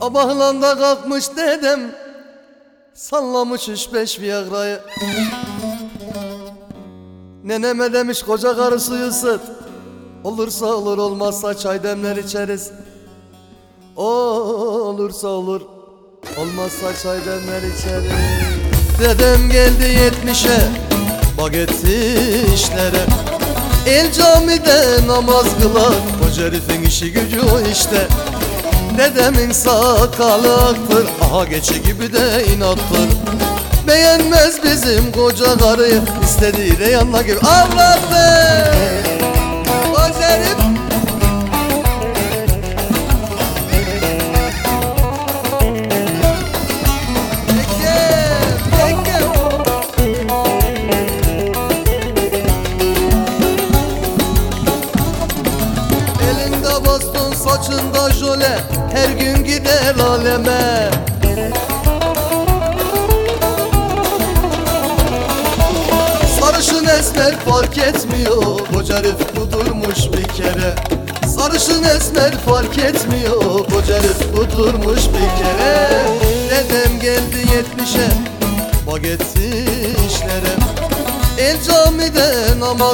Sabahlanda kalkmış dedem Sallamış üç beş viagrayı. Neneme demiş koca karı suyu ısıt Olursa olur olmazsa çay demler içeriz. Olursa olur Olmazsa çay demler içeriz. Dedem geldi yetmişe Bagetti işlere El camide namaz kılar Koca herifin işi gücü o işte. Dedemin sakalı aktır Aha geçi gibi de inattır. Beğenmez bizim koca karıyı İstediği de yanına gibi Avlattı Koca saçında jöle Her gün gider aleme. Sarışın esmer fark etmiyor Koca herif kudurmuş bir kere. Sarışın esmer fark etmiyor Koca herif kudurmuş bir kere. Dedem geldi yetmişe Bagetti işlere El camide namaz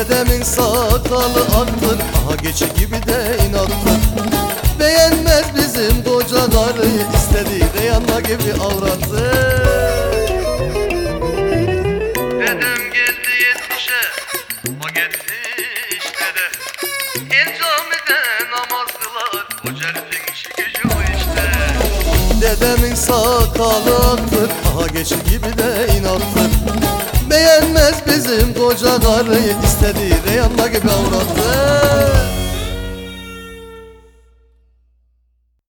Dedemin sakalı aktır Aha geçi gibi de inattır. Beğenmez bizim koca karıyı istediği de yanına gibi avrattı Dedem geldi yetmişe Bagetti işlere. El camide namaz kılar Koca herifin işi gücü o işte. Dedemin sakalı aktır Aha geçi gibi de inattır Direnmez bizim koca karı istedi Reyhan'daki bir avrattı.